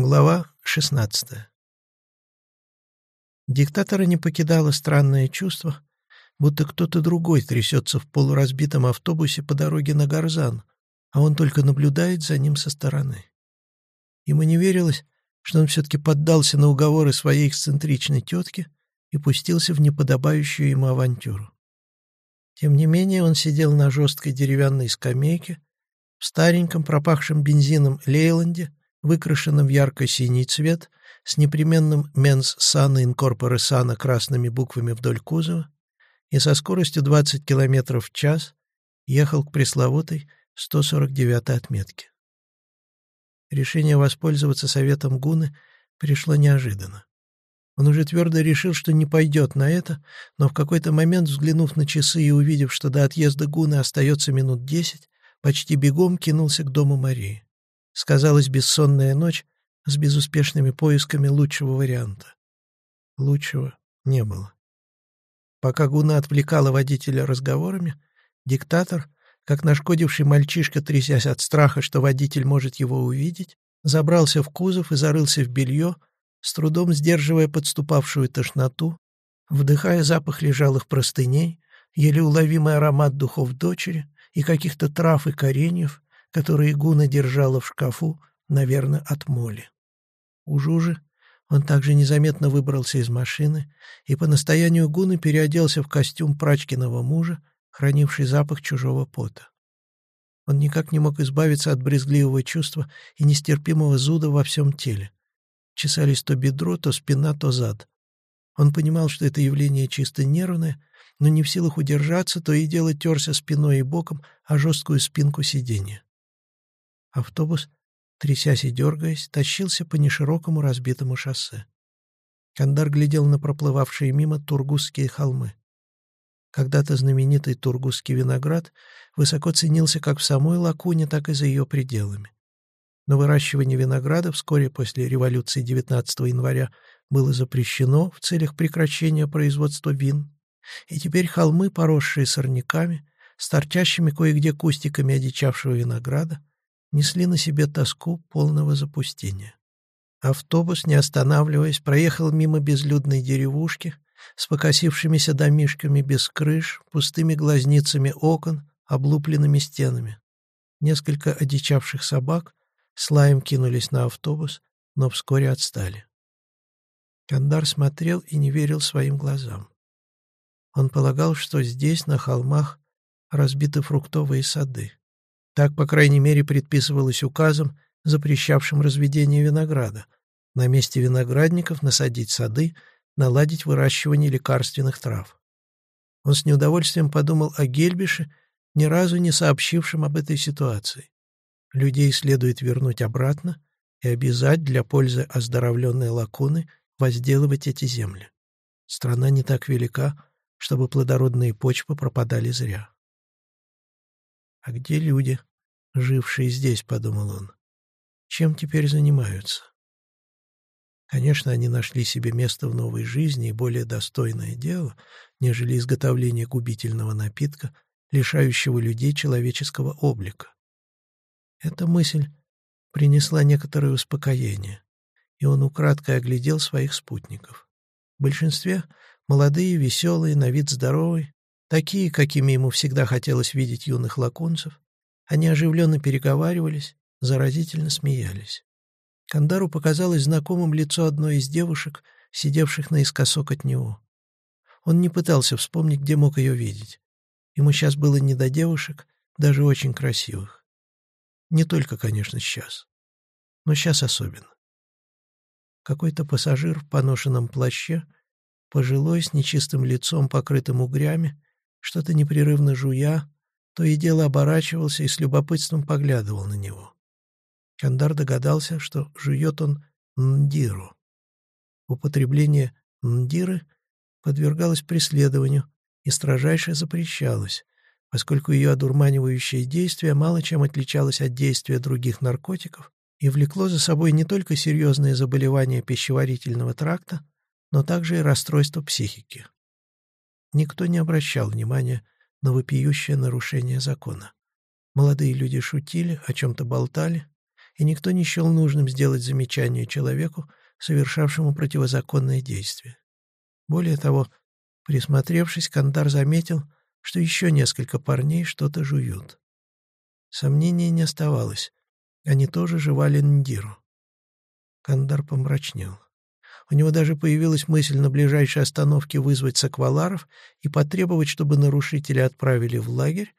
Глава 16 Диктатора не покидало странное чувство, будто кто-то другой трясется в полуразбитом автобусе по дороге на Гарзан, а он только наблюдает за ним со стороны. Ему не верилось, что он все-таки поддался на уговоры своей эксцентричной тетки и пустился в неподобающую ему авантюру. Тем не менее он сидел на жесткой деревянной скамейке в стареньком пропахшем бензином Лейланде, выкрашенном в ярко-синий цвет, с непременным «Менс Сана Инкорпоре Сана» красными буквами вдоль кузова, и со скоростью 20 км в час ехал к пресловутой 149-й отметке. Решение воспользоваться советом Гуны пришло неожиданно. Он уже твердо решил, что не пойдет на это, но в какой-то момент, взглянув на часы и увидев, что до отъезда Гуны остается минут десять, почти бегом кинулся к дому Марии. Сказалась бессонная ночь с безуспешными поисками лучшего варианта. Лучшего не было. Пока Гуна отвлекала водителя разговорами, диктатор, как нашкодивший мальчишка, трясясь от страха, что водитель может его увидеть, забрался в кузов и зарылся в белье, с трудом сдерживая подступавшую тошноту, вдыхая запах лежалых простыней, еле уловимый аромат духов дочери и каких-то трав и кореньев, которые Гуна держала в шкафу, наверное, от моли. У Жужи он также незаметно выбрался из машины и по настоянию Гуны переоделся в костюм прачкиного мужа, хранивший запах чужого пота. Он никак не мог избавиться от брезгливого чувства и нестерпимого зуда во всем теле. Чесались то бедро, то спина, то зад. Он понимал, что это явление чисто нервное, но не в силах удержаться, то и дело терся спиной и боком о жесткую спинку сиденья. Автобус, трясясь и дергаясь, тащился по неширокому разбитому шоссе. Кандар глядел на проплывавшие мимо Тургусские холмы. Когда-то знаменитый Тургусский виноград высоко ценился как в самой Лакуне, так и за ее пределами. Но выращивание винограда вскоре после революции 19 января было запрещено в целях прекращения производства вин, и теперь холмы, поросшие сорняками, с торчащими кое-где кустиками одичавшего винограда, несли на себе тоску полного запустения. Автобус, не останавливаясь, проехал мимо безлюдной деревушки с покосившимися домишками без крыш, пустыми глазницами окон, облупленными стенами. Несколько одичавших собак с лаем кинулись на автобус, но вскоре отстали. Кандар смотрел и не верил своим глазам. Он полагал, что здесь, на холмах, разбиты фруктовые сады. Так, по крайней мере, предписывалось указом, запрещавшим разведение винограда. На месте виноградников насадить сады, наладить выращивание лекарственных трав. Он с неудовольствием подумал о Гельбише, ни разу не сообщившем об этой ситуации. Людей следует вернуть обратно и обязать для пользы оздоровленной лакуны возделывать эти земли. Страна не так велика, чтобы плодородные почвы пропадали зря. «А где люди, жившие здесь?» — подумал он. «Чем теперь занимаются?» Конечно, они нашли себе место в новой жизни и более достойное дело, нежели изготовление губительного напитка, лишающего людей человеческого облика. Эта мысль принесла некоторое успокоение, и он украдкой оглядел своих спутников. В большинстве молодые, веселые, на вид здоровые, Такие, какими ему всегда хотелось видеть юных лакунцев, они оживленно переговаривались, заразительно смеялись. Кандару показалось знакомым лицо одной из девушек, сидевших наискосок от него. Он не пытался вспомнить, где мог ее видеть. Ему сейчас было не до девушек, даже очень красивых. Не только, конечно, сейчас. Но сейчас особенно. Какой-то пассажир в поношенном плаще, пожилой, с нечистым лицом, покрытым угрями, что-то непрерывно жуя, то и дело оборачивался и с любопытством поглядывал на него. Кандар догадался, что жует он ндиру. Употребление ндиры подвергалось преследованию и строжайше запрещалось, поскольку ее одурманивающее действие мало чем отличалось от действия других наркотиков и влекло за собой не только серьезные заболевания пищеварительного тракта, но также и расстройство психики. Никто не обращал внимания на вопиющее нарушение закона. Молодые люди шутили, о чем-то болтали, и никто не счел нужным сделать замечание человеку, совершавшему противозаконное действие. Более того, присмотревшись, Кандар заметил, что еще несколько парней что-то жуют. Сомнений не оставалось. Они тоже жевали ндиру. Кандар помрачнел. У него даже появилась мысль на ближайшей остановке вызвать сакваларов и потребовать, чтобы нарушители отправили в лагерь,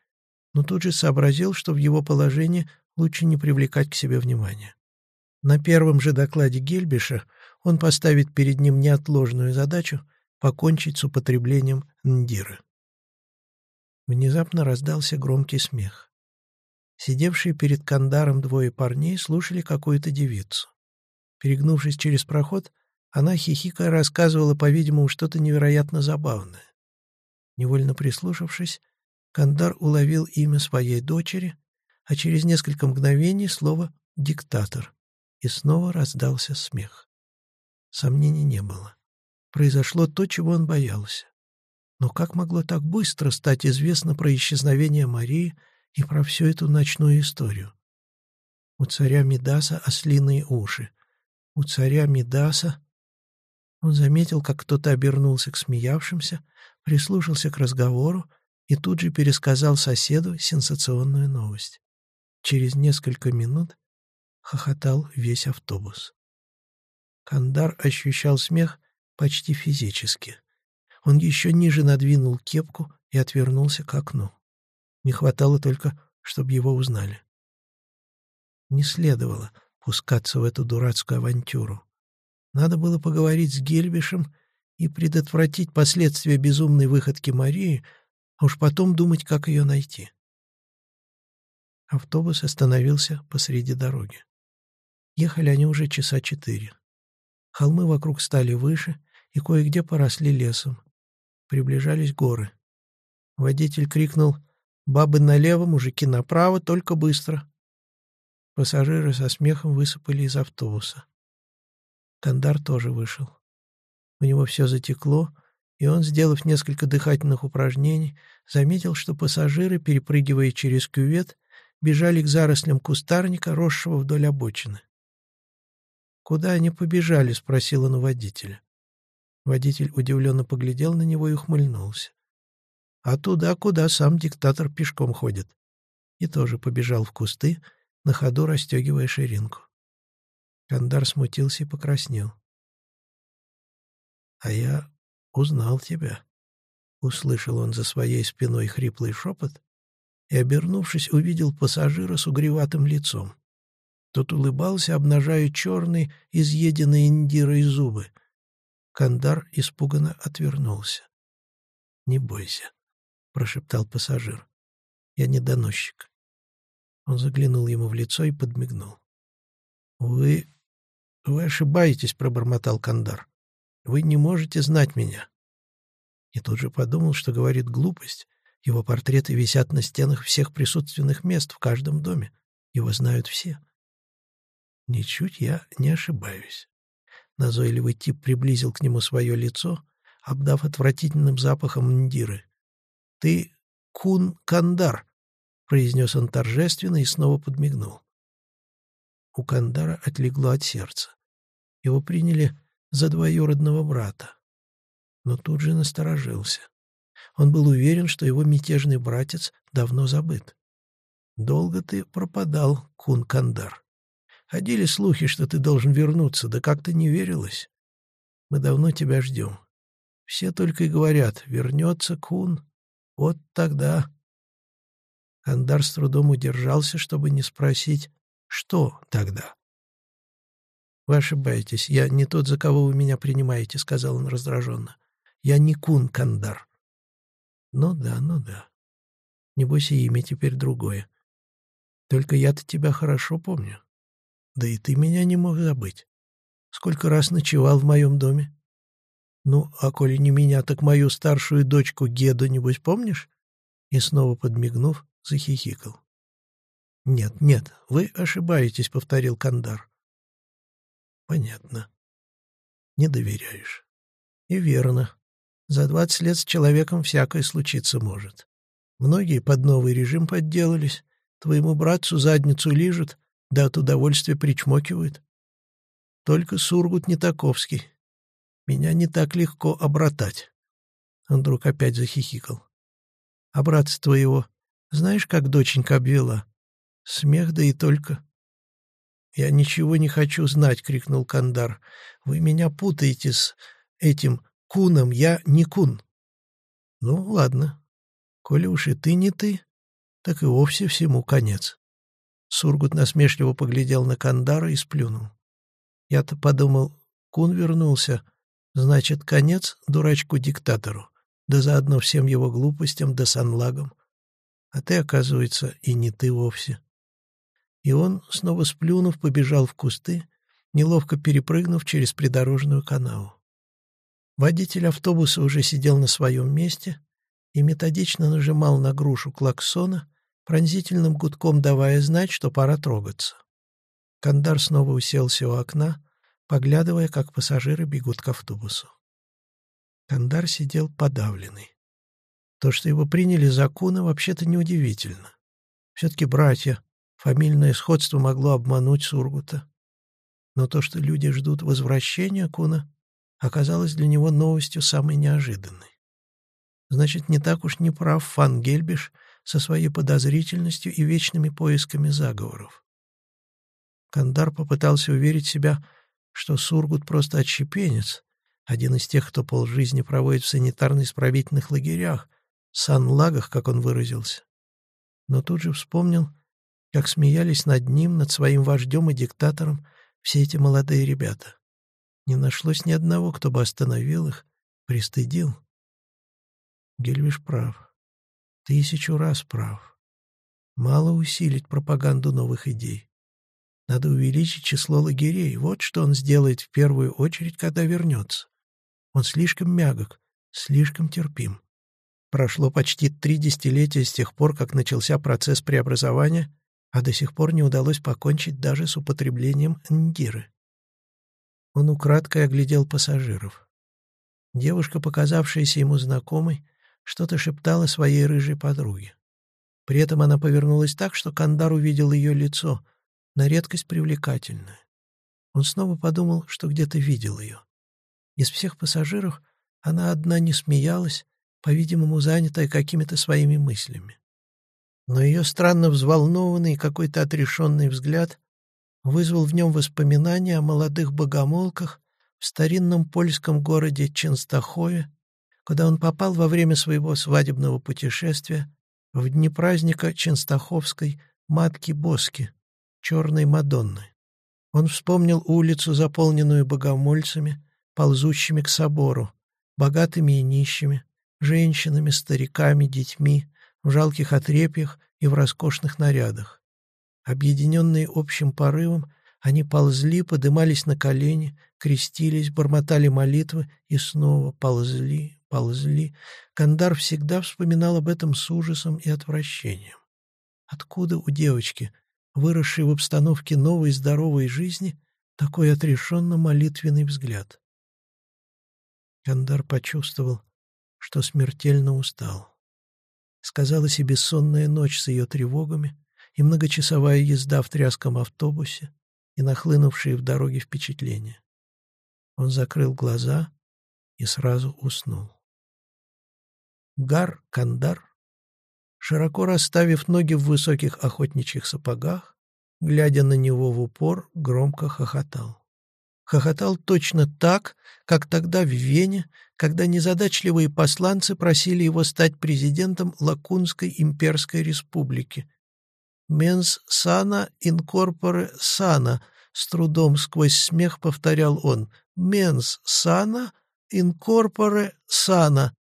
но тут же сообразил, что в его положении лучше не привлекать к себе внимания. На первом же докладе Гельбиша он поставит перед ним неотложную задачу покончить с употреблением ндиры. Внезапно раздался громкий смех. Сидевшие перед кандаром двое парней слушали какую-то девицу. Перегнувшись через проход, она, хихикая, рассказывала, по-видимому, что-то невероятно забавное. Невольно прислушавшись, Кандар уловил имя своей дочери, а через несколько мгновений слово «диктатор», и снова раздался смех. Сомнений не было. Произошло то, чего он боялся. Но как могло так быстро стать известно про исчезновение Марии и про всю эту ночную историю? У царя Мидаса ослиные уши. У царя Мидаса... Он заметил, как кто-то обернулся к смеявшимся, прислушался к разговору и тут же пересказал соседу сенсационную новость. Через несколько минут хохотал весь автобус. Кандар ощущал смех почти физически. Он еще ниже надвинул кепку и отвернулся к окну. Не хватало только, чтобы его узнали. Не следовало пускаться в эту дурацкую авантюру. Надо было поговорить с Гельбишем и предотвратить последствия безумной выходки Марии, а уж потом думать, как ее найти. Автобус остановился посреди дороги. Ехали они уже часа четыре. Холмы вокруг стали выше и кое-где поросли лесом. Приближались горы. Водитель крикнул «Бабы налево, мужики направо, только быстро!» Пассажиры со смехом высыпали из автобуса. Кандар тоже вышел. У него все затекло, и он, сделав несколько дыхательных упражнений, заметил, что пассажиры, перепрыгивая через кювет, бежали к зарослям кустарника, росшего вдоль обочины. «Куда они побежали?» — спросил он у водителя. Водитель удивленно поглядел на него и ухмыльнулся. «А туда, куда сам диктатор пешком ходит». И тоже побежал в кусты, на ходу расстегивая ширинку. Кандар смутился и покраснел. «А я узнал тебя», — услышал он за своей спиной хриплый шепот и, обернувшись, увидел пассажира с угреватым лицом. Тот улыбался, обнажая черные, изъеденные индирой зубы. Кандар испуганно отвернулся. «Не бойся», — прошептал пассажир. «Я не доносчик». Он заглянул ему в лицо и подмигнул. «Вы «Вы ошибаетесь», — пробормотал Кандар. «Вы не можете знать меня». И тут же подумал, что говорит глупость. Его портреты висят на стенах всех присутственных мест в каждом доме. Его знают все. Ничуть я не ошибаюсь. Назойливый тип приблизил к нему свое лицо, обдав отвратительным запахом ндиры. «Ты Кун Кандар», — произнес он торжественно и снова подмигнул. У Кандара отлегло от сердца. Его приняли за двоюродного брата. Но тут же насторожился. Он был уверен, что его мятежный братец давно забыт. «Долго ты пропадал, Кун Кандар. Ходили слухи, что ты должен вернуться, да как-то не верилось. Мы давно тебя ждем. Все только и говорят, вернется Кун, вот тогда...» Кандар с трудом удержался, чтобы не спросить, что тогда? «Вы ошибаетесь. Я не тот, за кого вы меня принимаете», — сказал он раздраженно. «Я не Кун Кандар». «Ну да, ну да. Небось, и имя теперь другое. Только я-то тебя хорошо помню. Да и ты меня не мог забыть. Сколько раз ночевал в моем доме? Ну, а коли не меня, так мою старшую дочку Геду, небось, помнишь?» И снова подмигнув, захихикал. «Нет, нет, вы ошибаетесь», — повторил Кандар. «Понятно. Не доверяешь. И верно. За двадцать лет с человеком всякое случиться может. Многие под новый режим подделались, твоему братцу задницу лижут, да от удовольствия причмокивают. Только Сургут не таковский. Меня не так легко обратать. Он вдруг опять захихикал. А братца твоего, знаешь, как доченька обвела? Смех да и только. «Я ничего не хочу знать!» — крикнул Кандар. «Вы меня путаете с этим куном, я не кун». «Ну, ладно. Коли уж и ты не ты, так и вовсе всему конец». Сургут насмешливо поглядел на Кандара и сплюнул. Я-то подумал, кун вернулся, значит, конец дурачку-диктатору, да заодно всем его глупостям да санлагам. А ты, оказывается, и не ты вовсе. И он, снова сплюнув, побежал в кусты, неловко перепрыгнув через придорожную канаву. Водитель автобуса уже сидел на своем месте и методично нажимал на грушу клаксона, пронзительным гудком давая знать, что пора трогаться. Кандар снова уселся у окна, поглядывая, как пассажиры бегут к автобусу. Кандар сидел подавленный. То, что его приняли за куна, вообще-то неудивительно. Все-таки братья, Фамильное сходство могло обмануть Сургута. Но то, что люди ждут возвращения Куна, оказалось для него новостью самой неожиданной. Значит, не так уж не прав Фан Гельбиш со своей подозрительностью и вечными поисками заговоров. Кандар попытался уверить себя, что Сургут просто отщепенец, один из тех, кто полжизни проводит в санитарно-исправительных лагерях, санлагах, как он выразился. Но тут же вспомнил, как смеялись над ним, над своим вождем и диктатором все эти молодые ребята. Не нашлось ни одного, кто бы остановил их, пристыдил. Гельвиш прав. Тысячу раз прав. Мало усилить пропаганду новых идей. Надо увеличить число лагерей. Вот что он сделает в первую очередь, когда вернется. Он слишком мягок, слишком терпим. Прошло почти три десятилетия с тех пор, как начался процесс преобразования, а до сих пор не удалось покончить даже с употреблением ндиры. Он украдкой оглядел пассажиров. Девушка, показавшаяся ему знакомой, что-то шептала своей рыжей подруге. При этом она повернулась так, что Кандар увидел ее лицо, на редкость привлекательное. Он снова подумал, что где-то видел ее. Из всех пассажиров она одна не смеялась, по-видимому, занятая какими-то своими мыслями но ее странно взволнованный какой-то отрешенный взгляд вызвал в нем воспоминания о молодых богомолках в старинном польском городе Ченстахове, куда он попал во время своего свадебного путешествия в дни праздника Ченстаховской Матки Боски, Черной Мадонны. Он вспомнил улицу, заполненную богомольцами, ползущими к собору, богатыми и нищими, женщинами, стариками, детьми, в жалких отрепьях и в роскошных нарядах. Объединенные общим порывом, они ползли, подымались на колени, крестились, бормотали молитвы и снова ползли, ползли. Кандар всегда вспоминал об этом с ужасом и отвращением. Откуда у девочки, выросшей в обстановке новой здоровой жизни, такой отрешенно-молитвенный взгляд? Кандар почувствовал, что смертельно устал сказалась и бессонная ночь с ее тревогами, и многочасовая езда в тряском автобусе, и нахлынувшие в дороге впечатления. Он закрыл глаза и сразу уснул. Гар Кандар, широко расставив ноги в высоких охотничьих сапогах, глядя на него в упор, громко хохотал хохотал точно так, как тогда в Вене, когда незадачливые посланцы просили его стать президентом Лакунской имперской республики. «Менс сана инкорпоре сана», — с трудом сквозь смех повторял он. «Менс сана инкорпоре сана».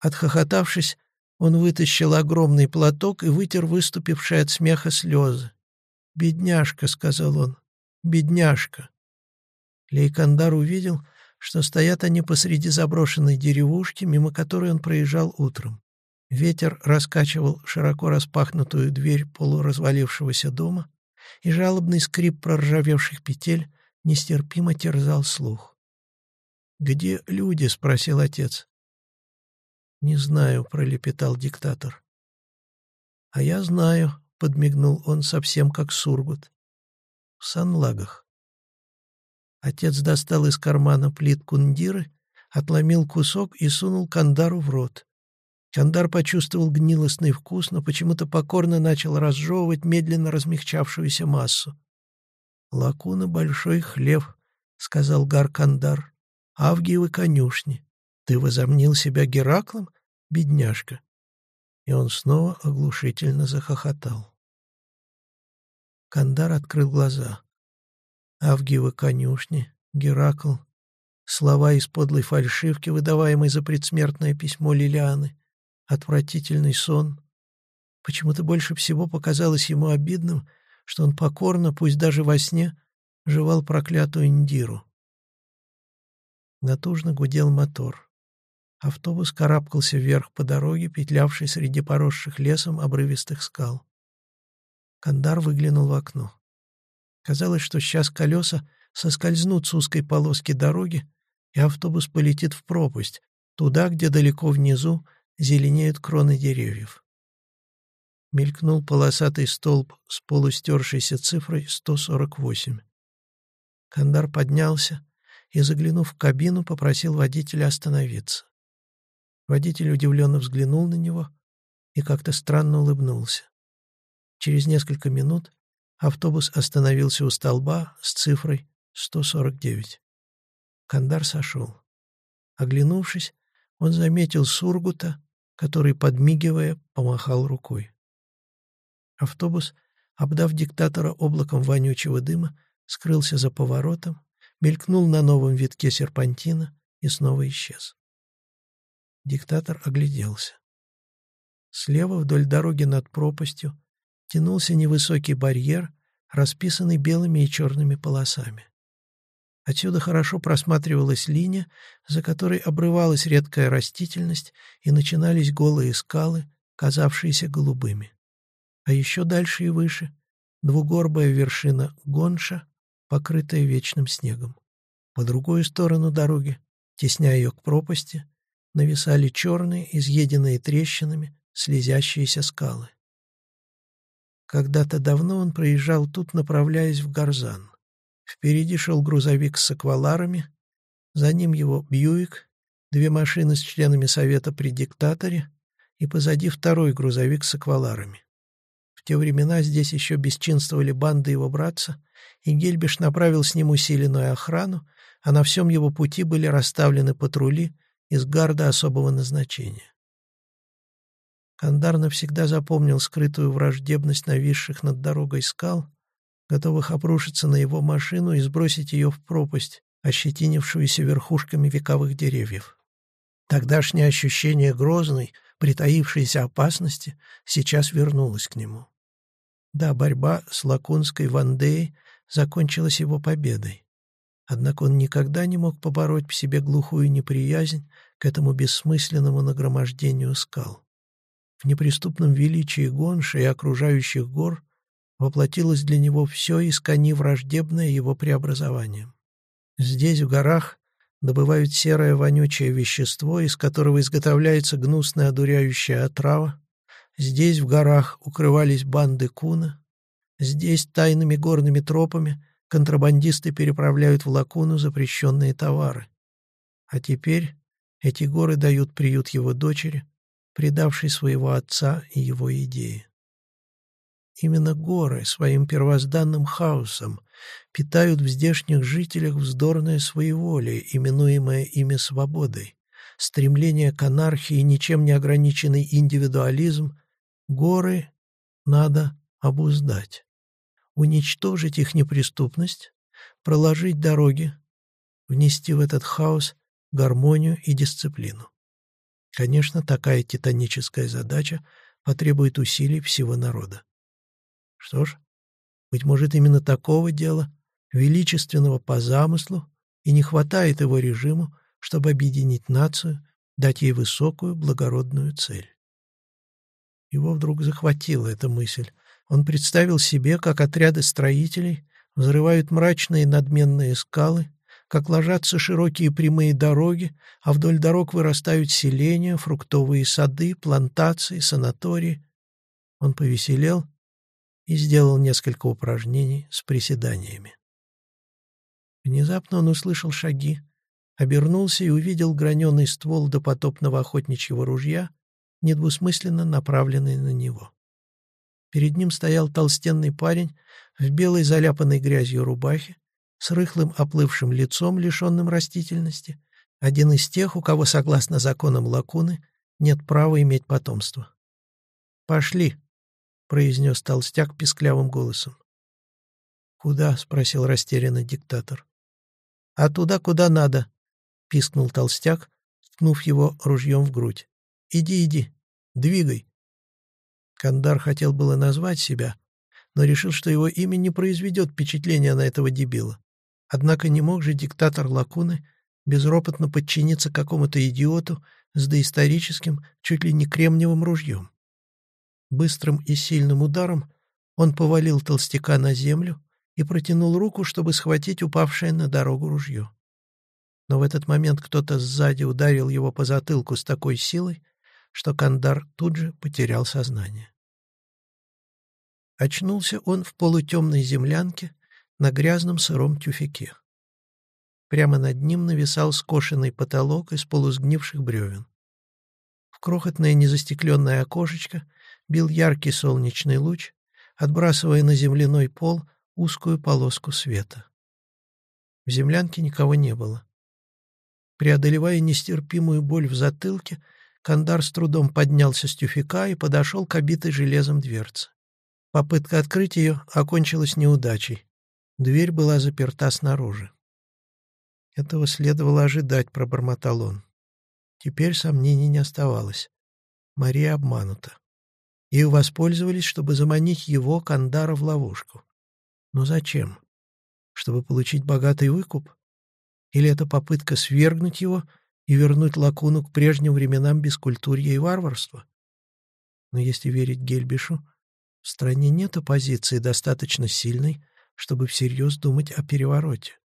Отхохотавшись, он вытащил огромный платок и вытер выступившие от смеха слезы. «Бедняжка», — сказал он, — «бедняжка». Лейкандар увидел, что стоят они посреди заброшенной деревушки, мимо которой он проезжал утром. Ветер раскачивал широко распахнутую дверь полуразвалившегося дома, и жалобный скрип проржавевших петель нестерпимо терзал слух. «Где люди?» — спросил отец. «Не знаю», — пролепетал диктатор. «А я знаю», — подмигнул он совсем как Сургут. в Санлагах. Отец достал из кармана плитку ндиры, отломил кусок и сунул Кандару в рот. Кандар почувствовал гнилостный вкус, но почему-то покорно начал разжевывать медленно размягчавшуюся массу. «Лакуна — большой хлев», — сказал Гар-Кандар. «Авгиевы конюшни. Ты возомнил себя Гераклом, бедняжка?» И он снова оглушительно захохотал. Кандар открыл глаза. Авгиевы конюшни, Геракл, слова из подлой фальшивки, выдаваемой за предсмертное письмо Лилианы, отвратительный сон. Почему-то больше всего показалось ему обидным, что он покорно, пусть даже во сне, жевал проклятую Индиру. Натужно гудел мотор. Автобус карабкался вверх по дороге, петлявшей среди поросших лесом обрывистых скал. Кандар выглянул в окно. Казалось, что сейчас колеса соскользнут с узкой полоски дороги, и автобус полетит в пропасть, туда, где далеко внизу зеленеют кроны деревьев. Мелькнул полосатый столб с полустершейся цифрой 148. Кандар поднялся и, заглянув в кабину, попросил водителя остановиться. Водитель удивленно взглянул на него и как-то странно улыбнулся. Через несколько минут автобус остановился у столба с цифрой 149. Кандар сошел. Оглянувшись, он заметил Сургута, который, подмигивая, помахал рукой. Автобус, обдав диктатора облаком вонючего дыма, скрылся за поворотом, мелькнул на новом витке серпантина и снова исчез. Диктатор огляделся. Слева вдоль дороги над пропастью тянулся невысокий барьер, расписанный белыми и черными полосами. Отсюда хорошо просматривалась линия, за которой обрывалась редкая растительность и начинались голые скалы, казавшиеся голубыми. А еще дальше и выше — двугорбая вершина Гонша, покрытая вечным снегом. По другую сторону дороги, тесня ее к пропасти, нависали черные, изъеденные трещинами, слезящиеся скалы. Когда-то давно он проезжал тут, направляясь в Гарзан. Впереди шел грузовик с акваларами, за ним его Бьюик, две машины с членами совета при диктаторе и позади второй грузовик с акваларами. В те времена здесь еще бесчинствовали банды его братца, и Гельбиш направил с ним усиленную охрану, а на всем его пути были расставлены патрули из гарда особого назначения. Кандар навсегда запомнил скрытую враждебность нависших над дорогой скал — готовых обрушиться на его машину и сбросить ее в пропасть, ощетинившуюся верхушками вековых деревьев. Тогдашнее ощущение грозной, притаившейся опасности сейчас вернулось к нему. Да, борьба с лакунской Вандеей закончилась его победой. Однако он никогда не мог побороть в себе глухую неприязнь к этому бессмысленному нагромождению скал. В неприступном величии Гонша и окружающих гор воплотилось для него все искони враждебное его преобразованием. Здесь, в горах, добывают серое вонючее вещество, из которого изготовляется гнусная одуряющая отрава. Здесь, в горах, укрывались банды куна. Здесь, тайными горными тропами, контрабандисты переправляют в лакуну запрещенные товары. А теперь эти горы дают приют его дочери, предавшей своего отца и его идеи. Именно горы своим первозданным хаосом питают в здешних жителях вздорное своеволие, именуемое ими свободой, стремление к анархии, ничем не ограниченный индивидуализм. Горы надо обуздать, уничтожить их неприступность, проложить дороги, внести в этот хаос гармонию и дисциплину. Конечно, такая титаническая задача потребует усилий всего народа. Что ж, быть может, именно такого дела, величественного по замыслу, и не хватает его режиму, чтобы объединить нацию, дать ей высокую, благородную цель. Его вдруг захватила эта мысль. Он представил себе, как отряды строителей взрывают мрачные надменные скалы, как ложатся широкие прямые дороги, а вдоль дорог вырастают селения, фруктовые сады, плантации, санатории. Он повеселел и сделал несколько упражнений с приседаниями. Внезапно он услышал шаги, обернулся и увидел граненый ствол допотопного охотничьего ружья, недвусмысленно направленный на него. Перед ним стоял толстенный парень в белой заляпанной грязью рубахе, с рыхлым оплывшим лицом, лишенным растительности, один из тех, у кого, согласно законам Лакуны, нет права иметь потомство. «Пошли», — произнес толстяк писклявым голосом. «Куда?» — спросил растерянный диктатор. «А туда, куда надо», — пискнул толстяк, ткнув его ружьем в грудь. «Иди, иди, двигай». Кандар хотел было назвать себя, но решил, что его имя не произведет впечатления на этого дебила. Однако не мог же диктатор Лакуны безропотно подчиниться какому-то идиоту с доисторическим, чуть ли не кремниевым ружьем. Быстрым и сильным ударом он повалил толстяка на землю и протянул руку, чтобы схватить упавшее на дорогу ружье. Но в этот момент кто-то сзади ударил его по затылку с такой силой, что Кандар тут же потерял сознание. Очнулся он в полутемной землянке, на грязном сыром тюфяке. Прямо над ним нависал скошенный потолок из полусгнивших бревен. В крохотное незастекленное окошечко бил яркий солнечный луч, отбрасывая на земляной пол узкую полоску света. В землянке никого не было. Преодолевая нестерпимую боль в затылке, Кандар с трудом поднялся с тюфяка и подошел к обитой железом дверце. Попытка открыть ее окончилась неудачей. Дверь была заперта снаружи. «Этого следовало ожидать», — пробормотал он. Теперь сомнений не оставалось. Мария обманута. Ею воспользовались, чтобы заманить его, Кандара, в ловушку. Но зачем? Чтобы получить богатый выкуп? Или это попытка свергнуть его и вернуть Лакуну к прежним временам бескультурья и варварства? Но если верить Гельбишу, в стране нет оппозиции достаточно сильной, чтобы всерьез думать о перевороте.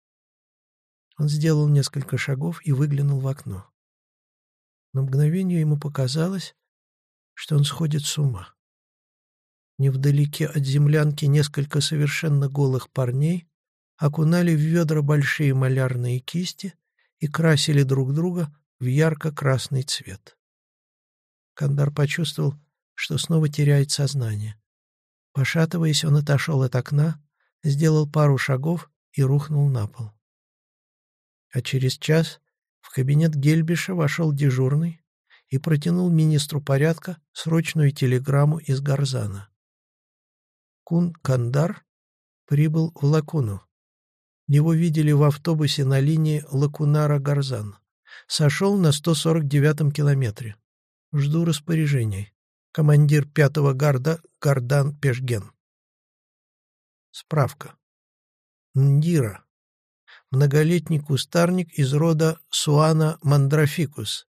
Он сделал несколько шагов и выглянул в окно. На мгновение ему показалось, что он сходит с ума. Невдалеке от землянки несколько совершенно голых парней окунали в ведра большие малярные кисти и красили друг друга в ярко-красный цвет. Кандар почувствовал, что снова теряет сознание. Пошатываясь, он отошел от окна, сделал пару шагов и рухнул на пол. А через час в кабинет Гельбиша вошел дежурный и протянул министру порядка срочную телеграмму из Гарзана. Кун Кандар прибыл в Лакуну. Его видели в автобусе на линии Лакунара-Гарзан. Сошел на 149-м километре. Жду распоряжений. Командир пятого гарда Гардан Пешген. Справка. Ндира. Многолетний кустарник из рода Суана мандрафикус.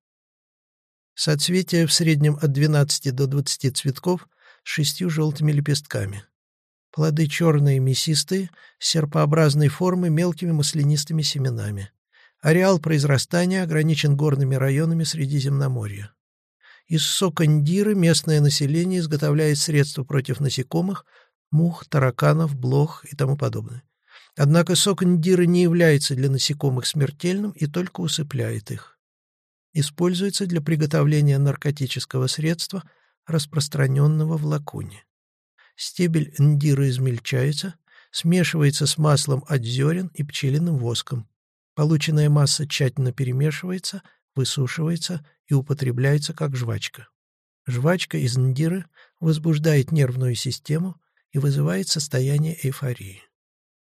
Соцветие в среднем от 12 до 20 цветков с шестью желтыми лепестками. Плоды черные, мясистые, серпообразной формы, мелкими маслянистыми семенами. Ареал произрастания ограничен горными районами Средиземноморья. Из сока ндиры местное население изготовляет средства против насекомых, мух, тараканов, блох и тому подобное. Однако сок ндиры не является для насекомых смертельным и только усыпляет их. Используется для приготовления наркотического средства, распространенного в лакуне. Стебель ндиры измельчается, смешивается с маслом от зерен и пчелиным воском. Полученная масса тщательно перемешивается, высушивается и употребляется как жвачка. Жвачка из ндиры возбуждает нервную систему, и вызывает состояние эйфории.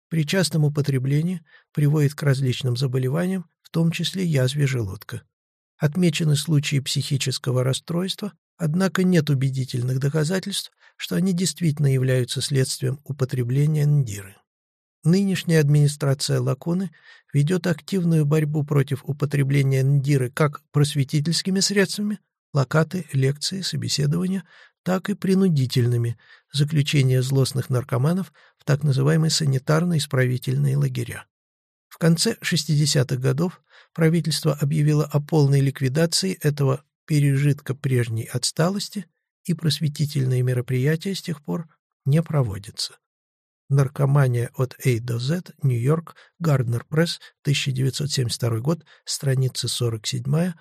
При частом употреблении приводит к различным заболеваниям, в том числе язве желудка. Отмечены случаи психического расстройства, однако нет убедительных доказательств, что они действительно являются следствием употребления ндиры. Нынешняя администрация Лаконы ведет активную борьбу против употребления ндиры как просветительскими средствами, локаты, лекции, собеседования, так и принудительными – заключение злостных наркоманов в так называемые санитарно-исправительные лагеря. В конце 60-х годов правительство объявило о полной ликвидации этого пережитка прежней отсталости, и просветительные мероприятия с тех пор не проводится. Наркомания от A до Z, Нью-Йорк, Гарднер Пресс, 1972 год, страницы 47-48.